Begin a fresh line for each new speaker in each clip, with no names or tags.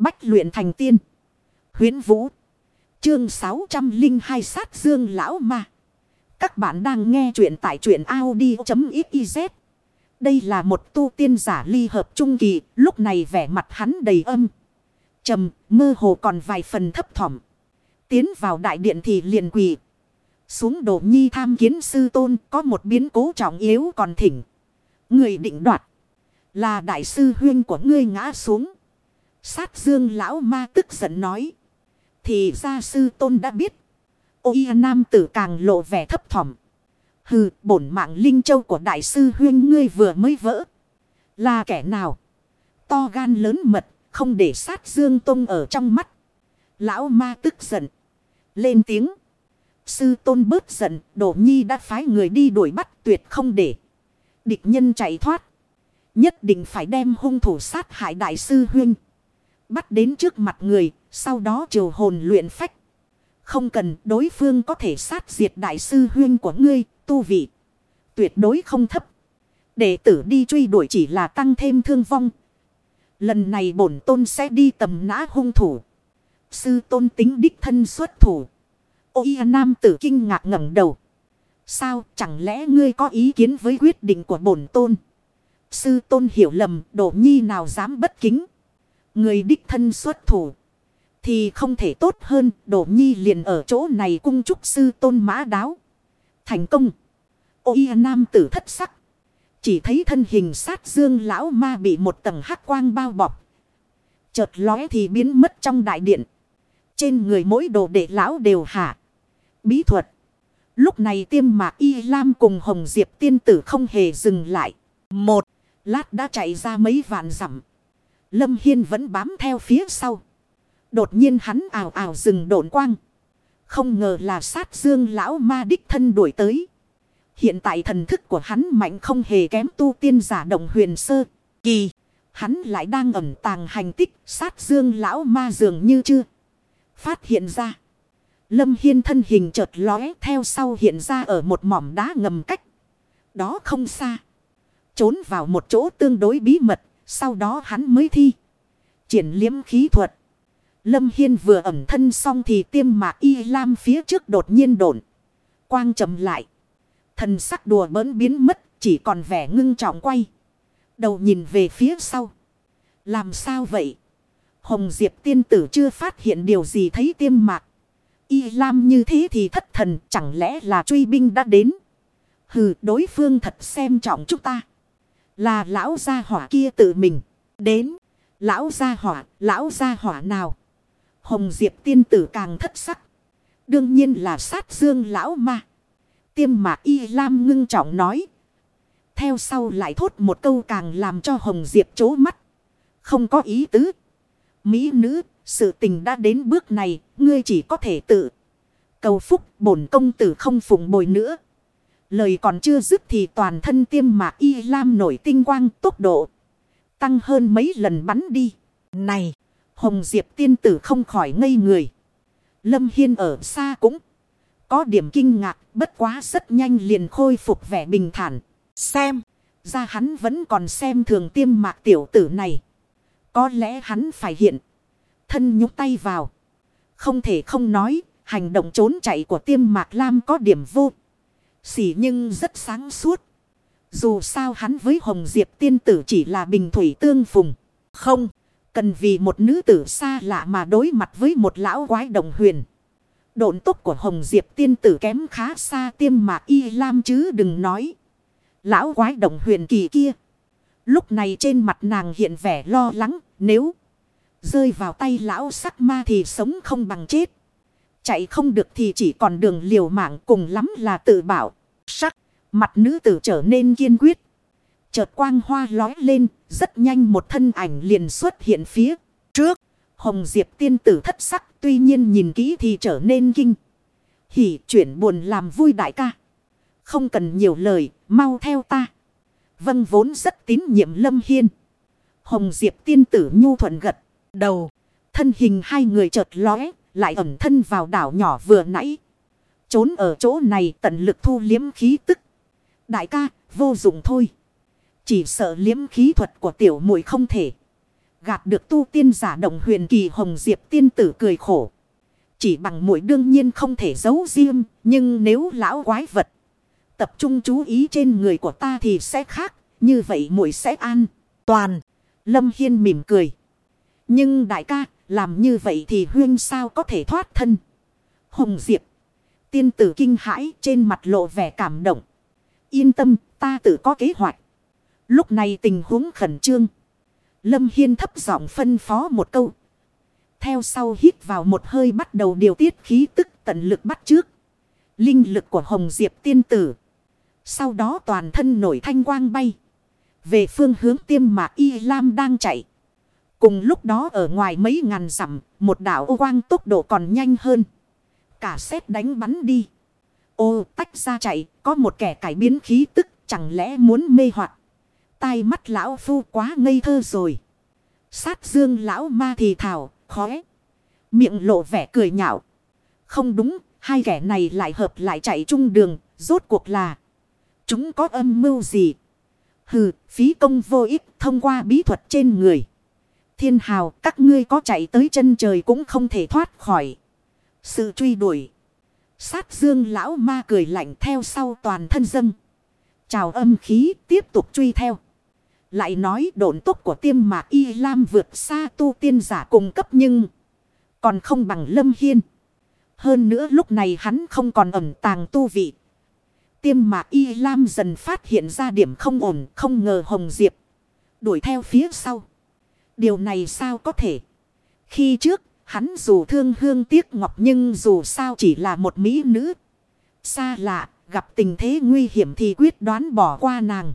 Bách luyện thành tiên. Huyến Vũ. Chương 602 sát dương lão ma. Các bạn đang nghe truyện tại truyện Audi.xyz. Đây là một tu tiên giả ly hợp trung kỳ. Lúc này vẻ mặt hắn đầy âm. trầm, mơ hồ còn vài phần thấp thỏm. Tiến vào đại điện thì liền quỳ. Xuống đổ nhi tham kiến sư tôn, có một biến cố trọng yếu còn thỉnh. Người định đoạt. Là đại sư huyên của ngươi ngã xuống. Sát dương lão ma tức giận nói. Thì gia sư tôn đã biết. Ôi nam tử càng lộ vẻ thấp thỏm. Hừ, bổn mạng linh châu của đại sư huyên ngươi vừa mới vỡ. Là kẻ nào? To gan lớn mật, không để sát dương tôn ở trong mắt. Lão ma tức giận. Lên tiếng. Sư tôn bớt giận, đổ nhi đã phái người đi đuổi bắt tuyệt không để. Địch nhân chạy thoát. Nhất định phải đem hung thủ sát hại đại sư huyên. Bắt đến trước mặt người, sau đó triều hồn luyện phách. Không cần đối phương có thể sát diệt đại sư huyên của ngươi, tu vị. Tuyệt đối không thấp. Đệ tử đi truy đuổi chỉ là tăng thêm thương vong. Lần này bổn tôn sẽ đi tầm nã hung thủ. Sư tôn tính đích thân xuất thủ. Ôi nam tử kinh ngạc ngẩng đầu. Sao chẳng lẽ ngươi có ý kiến với quyết định của bổn tôn? Sư tôn hiểu lầm đổ nhi nào dám bất kính. Người đích thân xuất thủ. Thì không thể tốt hơn đổ nhi liền ở chỗ này cung chúc sư tôn mã đáo. Thành công. Ôi nam tử thất sắc. Chỉ thấy thân hình sát dương lão ma bị một tầng hắc quang bao bọc. Chợt lóe thì biến mất trong đại điện. Trên người mỗi đồ đệ lão đều hạ. Bí thuật. Lúc này tiêm mạc y lam cùng hồng diệp tiên tử không hề dừng lại. Một. Lát đã chạy ra mấy vạn dặm. Lâm Hiên vẫn bám theo phía sau. Đột nhiên hắn ảo ảo dừng độn quang. Không ngờ là sát dương lão ma đích thân đuổi tới. Hiện tại thần thức của hắn mạnh không hề kém tu tiên giả động huyền sơ. Kỳ. Hắn lại đang ẩn tàng hành tích, sát dương lão ma dường như chưa. Phát hiện ra. Lâm Hiên thân hình chợt lóe theo sau hiện ra ở một mỏm đá ngầm cách. Đó không xa. Trốn vào một chỗ tương đối bí mật. Sau đó hắn mới thi. Triển liếm khí thuật. Lâm Hiên vừa ẩm thân xong thì tiêm mạc y lam phía trước đột nhiên đổn. Quang chậm lại. Thần sắc đùa bỡn biến mất. Chỉ còn vẻ ngưng trọng quay. Đầu nhìn về phía sau. Làm sao vậy? Hồng Diệp tiên tử chưa phát hiện điều gì thấy tiêm mạc. Y Lam như thế thì thất thần, chẳng lẽ là truy binh đã đến. Hừ, đối phương thật xem trọng chúng ta. Là lão gia hỏa kia tự mình. Đến. Lão gia hỏa, lão gia hỏa nào? Hồng Diệp tiên tử càng thất sắc. Đương nhiên là sát dương lão ma. Tiêm mạc y lam ngưng trọng nói. Theo sau lại thốt một câu càng làm cho Hồng Diệp chố mắt. Không có ý tứ. Mỹ nữ, sự tình đã đến bước này, ngươi chỉ có thể tự. Cầu phúc bổn công tử không phụng bồi nữa. Lời còn chưa dứt thì toàn thân tiêm mạc y lam nổi tinh quang tốc độ. Tăng hơn mấy lần bắn đi. Này, Hồng Diệp tiên tử không khỏi ngây người. Lâm Hiên ở xa cũng có điểm kinh ngạc bất quá rất nhanh liền khôi phục vẻ bình thản. Xem, ra hắn vẫn còn xem thường tiêm mạc tiểu tử này. Có lẽ hắn phải hiện. Thân nhúc tay vào. Không thể không nói, hành động trốn chạy của tiêm mạc lam có điểm vô. Xỉ nhưng rất sáng suốt. Dù sao hắn với Hồng Diệp tiên tử chỉ là bình thủy tương phùng. Không, cần vì một nữ tử xa lạ mà đối mặt với một lão quái đồng huyền. Độn tốc của Hồng Diệp tiên tử kém khá xa tiêm mà y lam chứ đừng nói. Lão quái đồng huyền kỳ kia. Lúc này trên mặt nàng hiện vẻ lo lắng nếu rơi vào tay lão sắc ma thì sống không bằng chết. Chạy không được thì chỉ còn đường liều mạng cùng lắm là tự bảo. Sắc, mặt nữ tử trở nên kiên quyết. Chợt quang hoa lói lên, rất nhanh một thân ảnh liền xuất hiện phía trước. Hồng Diệp tiên tử thất sắc tuy nhiên nhìn kỹ thì trở nên kinh. Hỉ chuyển buồn làm vui đại ca. Không cần nhiều lời, mau theo ta. Vâng vốn rất tín nhiệm Lâm Hiên. Hồng Diệp tiên tử nhu thuận gật. Đầu. Thân hình hai người chợt lóe. Lại ẩn thân vào đảo nhỏ vừa nãy. Trốn ở chỗ này tận lực thu liếm khí tức. Đại ca, vô dụng thôi. Chỉ sợ liếm khí thuật của tiểu muội không thể. Gạt được tu tiên giả động huyền kỳ hồng diệp tiên tử cười khổ. Chỉ bằng mũi đương nhiên không thể giấu riêng. Nhưng nếu lão quái vật tập trung chú ý trên người của ta thì sẽ khác. Như vậy mũi sẽ an toàn. Lâm Hiên mỉm cười. Nhưng đại ca làm như vậy thì huyên sao có thể thoát thân. Hồng Diệp. Tiên tử kinh hãi, trên mặt lộ vẻ cảm động. Yên tâm, ta tự có kế hoạch. Lúc này tình huống khẩn trương. Lâm Hiên thấp giọng phân phó một câu. Theo sau hít vào một hơi bắt đầu điều tiết khí tức tận lực bắt trước. Linh lực của Hồng Diệp tiên tử. Sau đó toàn thân nổi thanh quang bay. Về phương hướng tiêm mà Y Lam đang chạy. Cùng lúc đó ở ngoài mấy ngàn dặm, một đảo ô quang tốc độ còn nhanh hơn. Cả xếp đánh bắn đi. Ô tách ra chạy, có một kẻ cải biến khí tức, chẳng lẽ muốn mê hoặc Tai mắt lão phu quá ngây thơ rồi. Sát dương lão ma thì thảo, khóe. Miệng lộ vẻ cười nhạo. Không đúng, hai kẻ này lại hợp lại chạy chung đường, rốt cuộc là. Chúng có âm mưu gì? Hừ, phí công vô ích thông qua bí thuật trên người. Thiên hào, các ngươi có chạy tới chân trời cũng không thể thoát khỏi. Sự truy đuổi. Sát dương lão ma cười lạnh theo sau toàn thân dâng. Chào âm khí tiếp tục truy theo. Lại nói độn tốc của tiêm mạc y lam vượt xa tu tiên giả cùng cấp nhưng. Còn không bằng lâm hiên. Hơn nữa lúc này hắn không còn ẩn tàng tu vị. Tiêm mạc y lam dần phát hiện ra điểm không ổn không ngờ hồng diệp. Đuổi theo phía sau. Điều này sao có thể. Khi trước, hắn dù thương hương tiếc ngọc nhưng dù sao chỉ là một mỹ nữ. Xa lạ, gặp tình thế nguy hiểm thì quyết đoán bỏ qua nàng.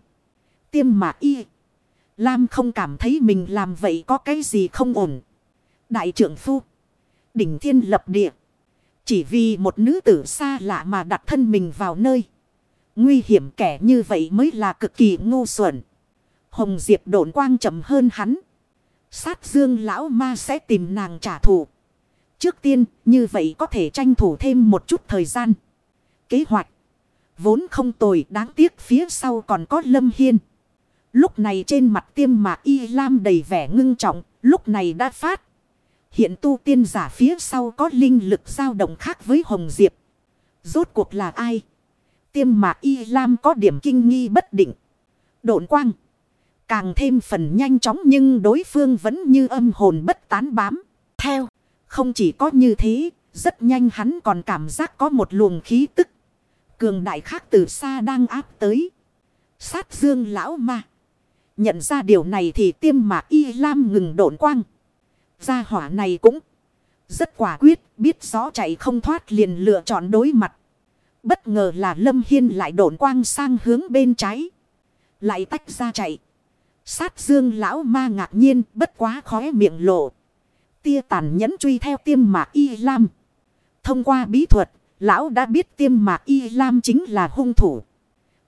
Tiêm mà y. Lam không cảm thấy mình làm vậy có cái gì không ổn. Đại trưởng phu. Đỉnh thiên lập địa. Chỉ vì một nữ tử xa lạ mà đặt thân mình vào nơi. Nguy hiểm kẻ như vậy mới là cực kỳ ngu xuẩn. Hồng Diệp độn quang chậm hơn hắn. Sát dương lão ma sẽ tìm nàng trả thù. Trước tiên, như vậy có thể tranh thủ thêm một chút thời gian. Kế hoạch. Vốn không tồi, đáng tiếc phía sau còn có lâm hiên. Lúc này trên mặt tiêm mạc y lam đầy vẻ ngưng trọng. Lúc này đã phát. Hiện tu tiên giả phía sau có linh lực dao động khác với Hồng Diệp. Rốt cuộc là ai? Tiêm mạc y lam có điểm kinh nghi bất định. Độn quang. Càng thêm phần nhanh chóng nhưng đối phương vẫn như âm hồn bất tán bám. Theo. Không chỉ có như thế. Rất nhanh hắn còn cảm giác có một luồng khí tức. Cường đại khác từ xa đang áp tới. Sát dương lão ma. Nhận ra điều này thì tiêm mạc y lam ngừng độn quang. Gia hỏa này cũng rất quả quyết, biết rõ chạy không thoát liền lựa chọn đối mặt. Bất ngờ là Lâm Hiên lại độn quang sang hướng bên trái. Lại tách ra chạy. Sát dương lão ma ngạc nhiên bất quá khóe miệng lộ. Tia tàn nhẫn truy theo tiêm mạc y lam. Thông qua bí thuật, lão đã biết tiêm mạc y lam chính là hung thủ.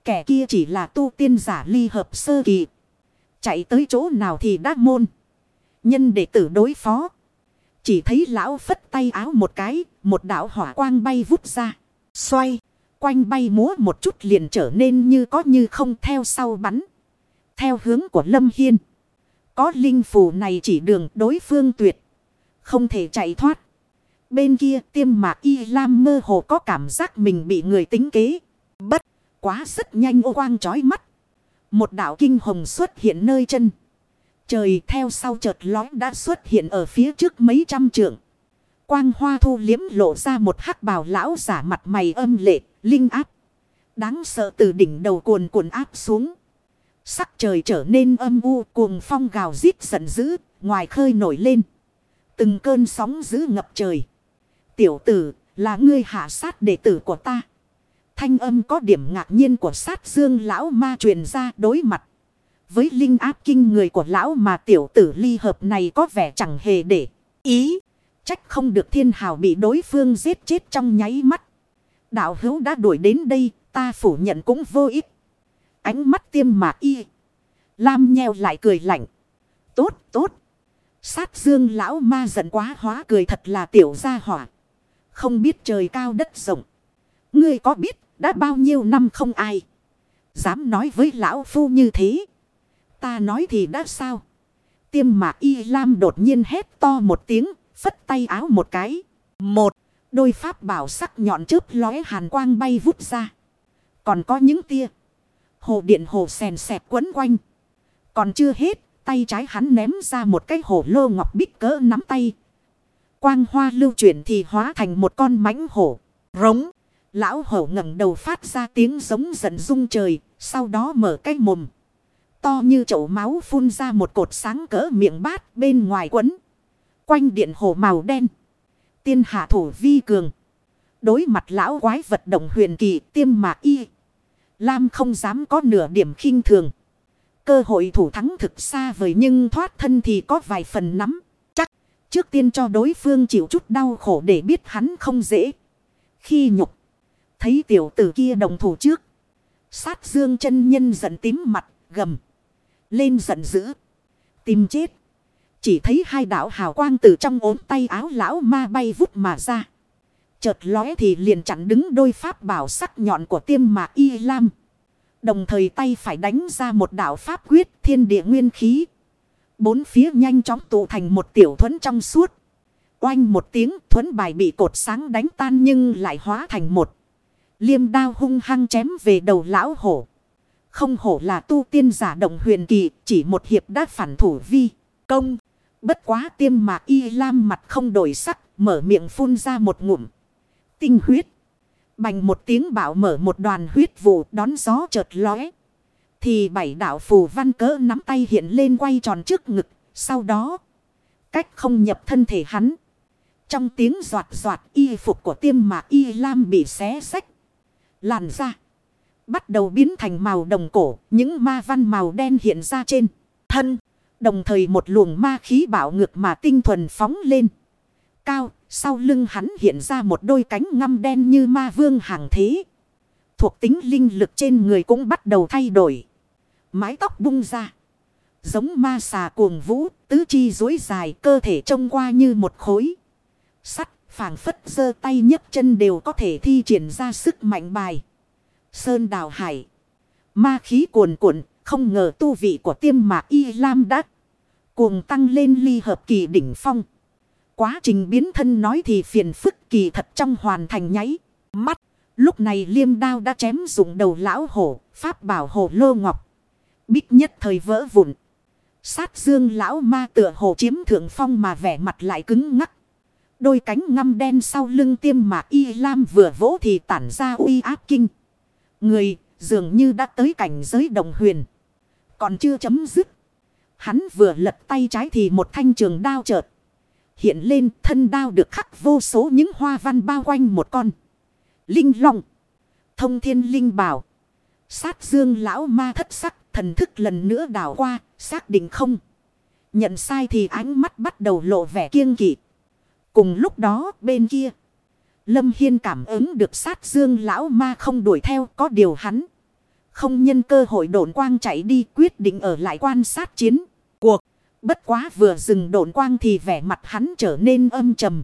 Kẻ kia chỉ là tu tiên giả ly hợp sơ kỳ. Chạy tới chỗ nào thì đắc môn. Nhân đệ tử đối phó. Chỉ thấy lão phất tay áo một cái, một đạo hỏa quang bay vút ra. Xoay, quanh bay múa một chút liền trở nên như có như không theo sau bắn. Theo hướng của Lâm Hiên. Có linh phù này chỉ đường đối phương tuyệt. Không thể chạy thoát. Bên kia tiêm mạc y lam mơ hồ có cảm giác mình bị người tính kế. Bất quá rất nhanh ô quang chói mắt. Một đạo kinh hồng xuất hiện nơi chân. Trời theo sau chợt lói đã xuất hiện ở phía trước mấy trăm trượng. Quang hoa thu liếm lộ ra một hắc bào lão giả mặt mày âm lệ, linh áp. Đáng sợ từ đỉnh đầu cuồn cuộn áp xuống. Sắc trời trở nên âm u cuồng phong gào rít giận dữ, ngoài khơi nổi lên. Từng cơn sóng dữ ngập trời. Tiểu tử, là ngươi hạ sát đệ tử của ta. Thanh âm có điểm ngạc nhiên của sát dương lão ma truyền ra đối mặt. Với linh áp kinh người của lão mà tiểu tử ly hợp này có vẻ chẳng hề để ý. Trách không được thiên hào bị đối phương giết chết trong nháy mắt. Đạo hữu đã đuổi đến đây, ta phủ nhận cũng vô ích. Ánh mắt tiêm mạc y. Lam nheo lại cười lạnh. Tốt, tốt. Sát dương lão ma giận quá hóa cười thật là tiểu gia hỏa. Không biết trời cao đất rộng. Ngươi có biết đã bao nhiêu năm không ai. Dám nói với lão phu như thế. Ta nói thì đã sao. tiêm mạc y lam đột nhiên hét to một tiếng, phất tay áo một cái. Một, đôi pháp bảo sắc nhọn chớp lóe hàn quang bay vút ra. Còn có những tia. Hồ điện hồ sèn sẹp quấn quanh. Còn chưa hết, tay trái hắn ném ra một cái hổ lô ngọc bích cỡ nắm tay. Quang hoa lưu chuyển thì hóa thành một con mãnh hổ. Rống. Lão hổ ngẩng đầu phát ra tiếng giống giận rung trời. Sau đó mở cái mồm. To như chậu máu phun ra một cột sáng cỡ miệng bát bên ngoài quấn. Quanh điện hổ màu đen. Tiên hạ thủ vi cường. Đối mặt lão quái vật động huyền kỳ tiêm mà y. Lam không dám có nửa điểm khinh thường. Cơ hội thủ thắng thực xa vời nhưng thoát thân thì có vài phần nắm. Chắc, trước tiên cho đối phương chịu chút đau khổ để biết hắn không dễ. Khi nhục. Thấy tiểu tử kia đồng thủ trước. Sát dương chân nhân giận tím mặt, gầm. Lên giận dữ. Tìm chết. Chỉ thấy hai đạo hào quang từ trong ốm tay áo lão ma bay vút mà ra. Chợt lóe thì liền chặn đứng đôi pháp bảo sắc nhọn của tiêm mạc y lam. Đồng thời tay phải đánh ra một đạo pháp quyết thiên địa nguyên khí. Bốn phía nhanh chóng tụ thành một tiểu thuẫn trong suốt. Oanh một tiếng, thuẫn bài bị cột sáng đánh tan nhưng lại hóa thành một. Liêm đao hung hăng chém về đầu lão hổ. Không hổ là tu tiên giả động huyền kỳ, chỉ một hiệp đã phản thủ vi. Công. Bất quá tiêm mạc y lam mặt không đổi sắc. Mở miệng phun ra một ngụm. Tinh huyết. Bành một tiếng bảo mở một đoàn huyết vụ đón gió chợt lóe. Thì bảy đạo phù văn cỡ nắm tay hiện lên quay tròn trước ngực. Sau đó. Cách không nhập thân thể hắn. Trong tiếng giọt giọt y phục của tiêm mạc y lam bị xé sách. Làn ra. Bắt đầu biến thành màu đồng cổ. Những ma văn màu đen hiện ra trên thân. Đồng thời một luồng ma khí bảo ngược mà tinh thuần phóng lên. Cao, sau lưng hắn hiện ra một đôi cánh ngăm đen như ma vương hàng thế. Thuộc tính linh lực trên người cũng bắt đầu thay đổi. Mái tóc bung ra. Giống ma xà cuồng vũ, tứ chi dối dài, cơ thể trông qua như một khối. Sắt, phảng phất giơ tay nhấc chân đều có thể thi triển ra sức mạnh bài. Sơn đào hải. Ma khí cuồn cuộn, không ngờ tu vị của tiêm mạc y lam đã cuồng tăng lên ly hợp kỳ đỉnh phong. Quá trình biến thân nói thì phiền phức kỳ thật trong hoàn thành nháy. Mắt. Lúc này liêm đao đã chém dùng đầu lão hổ. Pháp bảo hổ lô ngọc. Bích nhất thời vỡ vụn. Sát dương lão ma tựa hồ chiếm thượng phong mà vẻ mặt lại cứng ngắc. Đôi cánh ngăm đen sau lưng tiêm mạc y lam vừa vỗ thì tản ra uy áp kinh. Người, dường như đã tới cảnh giới đồng huyền. Còn chưa chấm dứt. Hắn vừa lật tay trái thì một thanh trường đao chợt. Hiện lên, thân đao được khắc vô số những hoa văn bao quanh một con. Linh long. Thông thiên linh bảo. Sát dương lão ma thất sắc, thần thức lần nữa đảo qua. Xác định không. Nhận sai thì ánh mắt bắt đầu lộ vẻ kiêng kỵ. Cùng lúc đó, bên kia. Lâm Hiên cảm ứng được sát dương lão ma không đuổi theo, có điều hắn. Không nhân cơ hội đổn quang chạy đi, quyết định ở lại quan sát chiến. Cuộc. Bất quá vừa dừng độn quang thì vẻ mặt hắn trở nên âm trầm.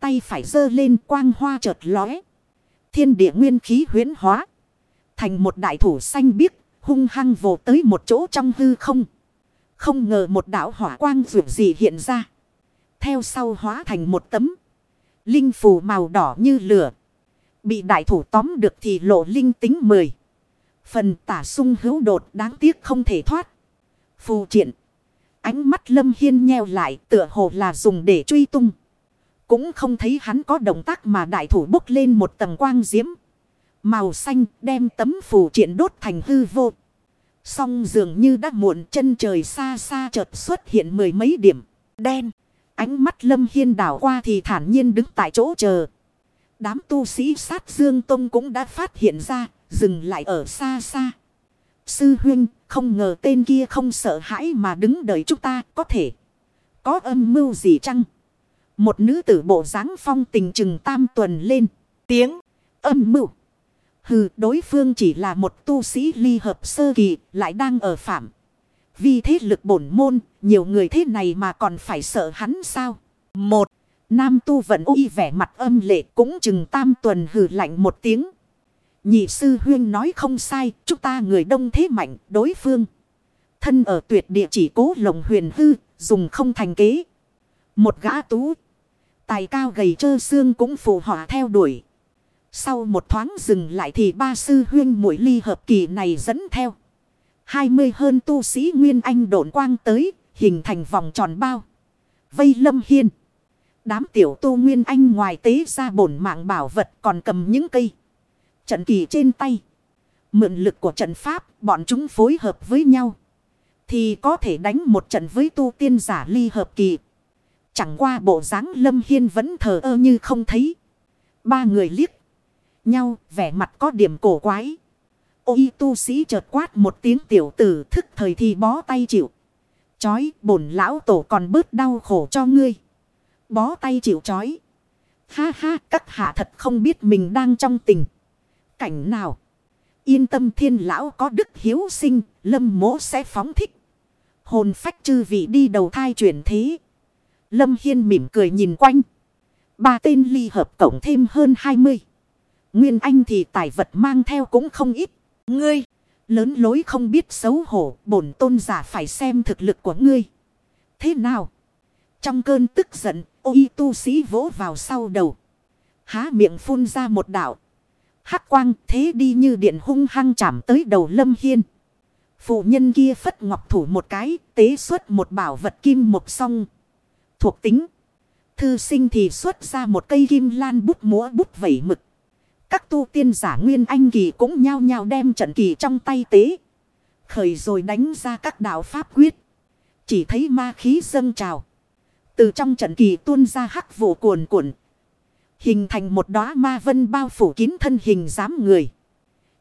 Tay phải giơ lên quang hoa chợt lóe. Thiên địa nguyên khí huyến hóa. Thành một đại thủ xanh biếc, hung hăng vồ tới một chỗ trong hư không. Không ngờ một đạo hỏa quang vượt gì hiện ra. Theo sau hóa thành một tấm. Linh phù màu đỏ như lửa. Bị đại thủ tóm được thì lộ linh tính mười. Phần tả sung hữu đột đáng tiếc không thể thoát. Phù triện. Ánh mắt lâm hiên nheo lại tựa hồ là dùng để truy tung. Cũng không thấy hắn có động tác mà đại thủ bốc lên một tầng quang diễm. Màu xanh đem tấm phù triện đốt thành hư vô. Song dường như đã muộn chân trời xa xa chợt xuất hiện mười mấy điểm. Đen. Ánh mắt lâm hiên đảo qua thì thản nhiên đứng tại chỗ chờ. Đám tu sĩ sát dương tông cũng đã phát hiện ra. Dừng lại ở xa xa. Sư huynh, không ngờ tên kia không sợ hãi mà đứng đợi chúng ta, có thể. Có âm mưu gì chăng? Một nữ tử bộ dáng phong tình chừng tam tuần lên. Tiếng âm mưu. Hừ, đối phương chỉ là một tu sĩ ly hợp sơ kỳ, lại đang ở phạm. Vì thế lực bổn môn, nhiều người thế này mà còn phải sợ hắn sao? Một. Nam tu vận uy vẻ mặt âm lệ, cũng chừng tam tuần hừ lạnh một tiếng. Nhị sư huyên nói không sai, chúng ta người đông thế mạnh, đối phương. Thân ở tuyệt địa chỉ cố lồng huyền hư, dùng không thành kế. Một gã tú. Tài cao gầy trơ xương cũng phù họa theo đuổi. Sau một thoáng dừng lại thì ba sư huyên mũi ly hợp kỳ này dẫn theo. hai mươi hơn tu sĩ Nguyên Anh độn quang tới, hình thành vòng tròn bao. Vây lâm hiên. Đám tiểu tu Nguyên Anh ngoài tế ra bổn mạng bảo vật còn cầm những cây. Trận kỳ trên tay. Mượn lực của trận pháp, bọn chúng phối hợp với nhau. Thì có thể đánh một trận với tu tiên giả ly hợp kỳ. Chẳng qua bộ dáng lâm hiên vẫn thờ ơ như không thấy. Ba người liếc nhau, vẻ mặt có điểm cổ quái. Ôi tu sĩ chợt quát một tiếng tiểu tử thức thời thì bó tay chịu. Chói, bổn lão tổ còn bớt đau khổ cho ngươi. Bó tay chịu chói. Ha ha, các hạ thật không biết mình đang trong tình. Cảnh nào? Yên tâm thiên lão có đức hiếu sinh, lâm mỗ sẽ phóng thích. Hồn phách chư vị đi đầu thai chuyển thế. Lâm Hiên mỉm cười nhìn quanh. Ba tên ly hợp cộng thêm hơn 20. Nguyên Anh thì tài vật mang theo cũng không ít. Ngươi, lớn lối không biết xấu hổ, bổn tôn giả phải xem thực lực của ngươi. Thế nào? Trong cơn tức giận, ôi tu sĩ vỗ vào sau đầu. Há miệng phun ra một đạo. Hắc quang thế đi như điện hung hăng chạm tới đầu lâm hiên. Phụ nhân kia phất ngọc thủ một cái, tế xuất một bảo vật kim một song. Thuộc tính. Thư sinh thì xuất ra một cây kim lan bút múa bút vẩy mực. Các tu tiên giả nguyên anh kỳ cũng nhao nhao đem trận kỳ trong tay tế. Khởi rồi đánh ra các đạo pháp quyết. Chỉ thấy ma khí dâng trào. Từ trong trận kỳ tuôn ra hắc vụ cuồn cuộn. Hình thành một đóa ma vân bao phủ kín thân hình dám người.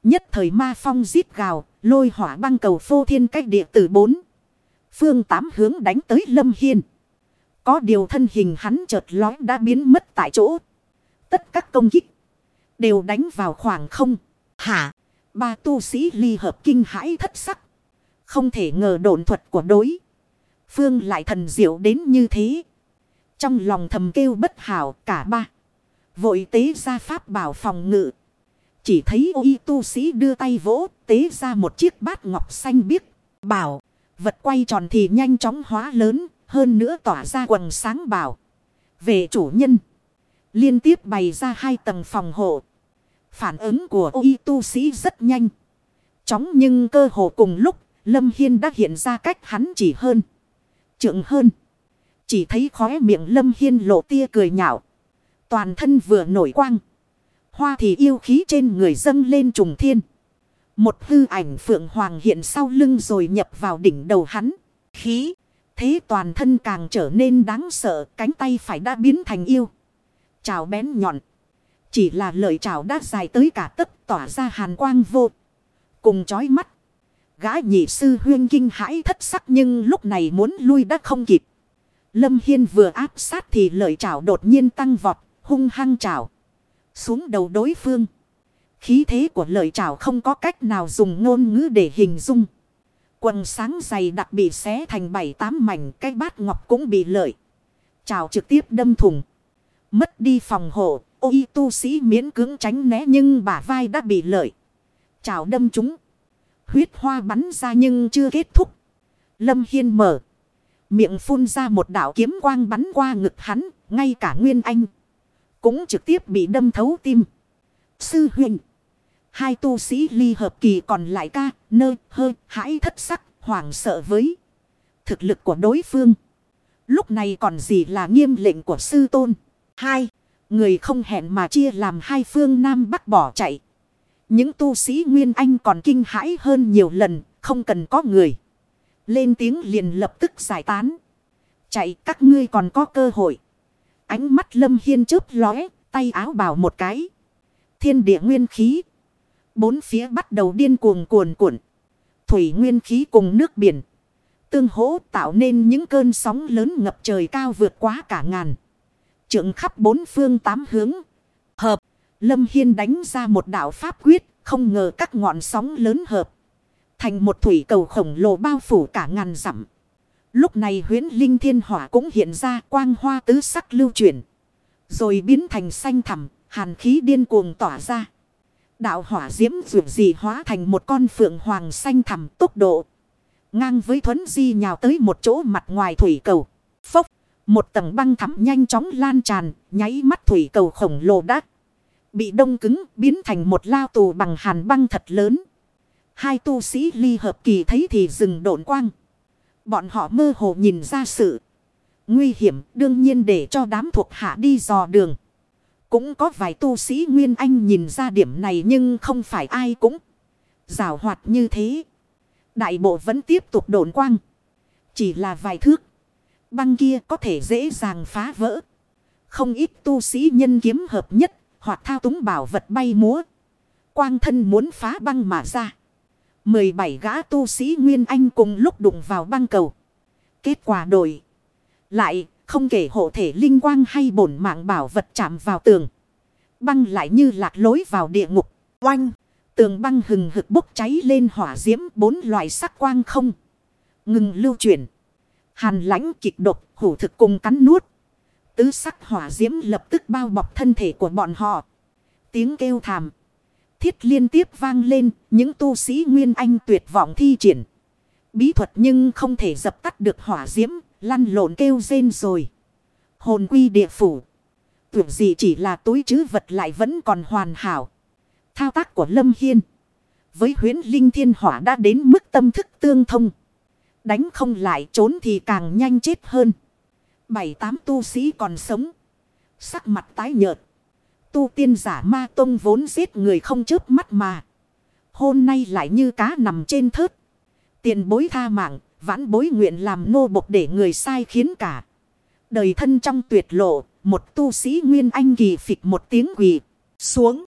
Nhất thời ma phong giết gào, lôi hỏa băng cầu phô thiên cách địa từ bốn. Phương tám hướng đánh tới Lâm Hiên. Có điều thân hình hắn chợt lói đã biến mất tại chỗ. Tất các công kích đều đánh vào khoảng không. Hả? Ba tu sĩ ly hợp kinh hãi thất sắc. Không thể ngờ độn thuật của đối. Phương lại thần diệu đến như thế. Trong lòng thầm kêu bất hảo cả ba. Vội tế ra pháp bảo phòng ngự. Chỉ thấy y tu sĩ đưa tay vỗ, tế ra một chiếc bát ngọc xanh biếc. Bảo, vật quay tròn thì nhanh chóng hóa lớn. Hơn nữa tỏa ra quần sáng bảo. Về chủ nhân. Liên tiếp bày ra hai tầng phòng hộ. Phản ứng của y tu sĩ rất nhanh. Chóng nhưng cơ hồ cùng lúc, Lâm Hiên đã hiện ra cách hắn chỉ hơn. Trượng hơn. Chỉ thấy khóe miệng Lâm Hiên lộ tia cười nhạo. Toàn thân vừa nổi quang. Hoa thì yêu khí trên người dâng lên trùng thiên. Một hư ảnh phượng hoàng hiện sau lưng rồi nhập vào đỉnh đầu hắn. Khí. Thế toàn thân càng trở nên đáng sợ. Cánh tay phải đã biến thành yêu. Chào bén nhọn. Chỉ là lời chào đã dài tới cả tất tỏa ra hàn quang vô. Cùng chói mắt. Gã nhị sư huyên kinh hãi thất sắc nhưng lúc này muốn lui đã không kịp. Lâm Hiên vừa áp sát thì lợi chảo đột nhiên tăng vọt, hung hăng chảo. Xuống đầu đối phương. Khí thế của lợi chảo không có cách nào dùng ngôn ngữ để hình dung. Quần sáng dày đặc bị xé thành bảy tám mảnh cái bát ngọc cũng bị lợi. Chảo trực tiếp đâm thùng. Mất đi phòng hộ, ôi tu sĩ miễn cưỡng tránh né nhưng bả vai đã bị lợi. Chảo đâm chúng. Huyết hoa bắn ra nhưng chưa kết thúc. Lâm Hiên mở. Miệng phun ra một đạo kiếm quang bắn qua ngực hắn, ngay cả Nguyên Anh. Cũng trực tiếp bị đâm thấu tim. Sư huynh. Hai tu sĩ ly hợp kỳ còn lại ca, nơ, hơi, hãi thất sắc, hoảng sợ với thực lực của đối phương. Lúc này còn gì là nghiêm lệnh của sư tôn. Hai, người không hẹn mà chia làm hai phương Nam Bắc bỏ chạy. Những tu sĩ Nguyên Anh còn kinh hãi hơn nhiều lần, không cần có người. Lên tiếng liền lập tức giải tán. Chạy các ngươi còn có cơ hội. Ánh mắt lâm hiên chớp lóe, tay áo bảo một cái. Thiên địa nguyên khí. Bốn phía bắt đầu điên cuồng cuồn cuộn. Thủy nguyên khí cùng nước biển. Tương hỗ tạo nên những cơn sóng lớn ngập trời cao vượt quá cả ngàn. Trượng khắp bốn phương tám hướng. Hợp. Lâm Hiên đánh ra một đạo pháp quyết. Không ngờ các ngọn sóng lớn hợp. Thành một thủy cầu khổng lồ bao phủ cả ngàn dặm. Lúc này huyến linh thiên hỏa cũng hiện ra quang hoa tứ sắc lưu chuyển. Rồi biến thành xanh thẳm, hàn khí điên cuồng tỏa ra. Đạo hỏa diễm dù gì hóa thành một con phượng hoàng xanh thẳm tốc độ. Ngang với thuấn di nhào tới một chỗ mặt ngoài thủy cầu. Phốc. Một tầng băng thắm nhanh chóng lan tràn. Nháy mắt thủy cầu khổng lồ đắc. Bị đông cứng biến thành một lao tù bằng hàn băng thật lớn. Hai tu sĩ ly hợp kỳ thấy thì dừng độn quang. Bọn họ mơ hồ nhìn ra sự nguy hiểm, đương nhiên để cho đám thuộc hạ đi dò đường. Cũng có vài tu sĩ Nguyên Anh nhìn ra điểm này nhưng không phải ai cũng rào hoạt như thế. Đại bộ vẫn tiếp tục đồn quang. Chỉ là vài thước. Băng kia có thể dễ dàng phá vỡ. Không ít tu sĩ nhân kiếm hợp nhất, hoặc thao túng bảo vật bay múa. Quang thân muốn phá băng mà ra. 17 gã tu sĩ Nguyên Anh cùng lúc đụng vào băng cầu. Kết quả đổi. Lại, không kể hộ thể linh quang hay bổn mạng bảo vật chạm vào tường. Băng lại như lạc lối vào địa ngục. Oanh. Tường băng hừng hực bốc cháy lên hỏa diễm bốn loại sắc quang không. Ngừng lưu chuyển. Hàn lãnh kịch độc, hủ thực cùng cắn nuốt. Tứ sắc hỏa diễm lập tức bao bọc thân thể của bọn họ. Tiếng kêu thảm. Thiết liên tiếp vang lên. Những tu sĩ Nguyên Anh tuyệt vọng thi triển. Bí thuật nhưng không thể dập tắt được hỏa diễm. Lăn lộn kêu rên rồi. Hồn quy địa phủ. Tưởng gì chỉ là túi chứ vật lại vẫn còn hoàn hảo. Thao tác của Lâm Hiên. Với huyến linh thiên hỏa đã đến mức tâm thức tương thông. Đánh không lại, trốn thì càng nhanh chết hơn. Bảy tám tu sĩ còn sống. Sắc mặt tái nhợt. Tu tiên giả ma tông vốn giết người không chớp mắt mà. Hôm nay lại như cá nằm trên thớt. Tiền bối tha mạng, vãn bối nguyện làm nô bộc để người sai khiến cả. Đời thân trong tuyệt lộ, một tu sĩ nguyên anh kỳ phịch một tiếng quỳ xuống.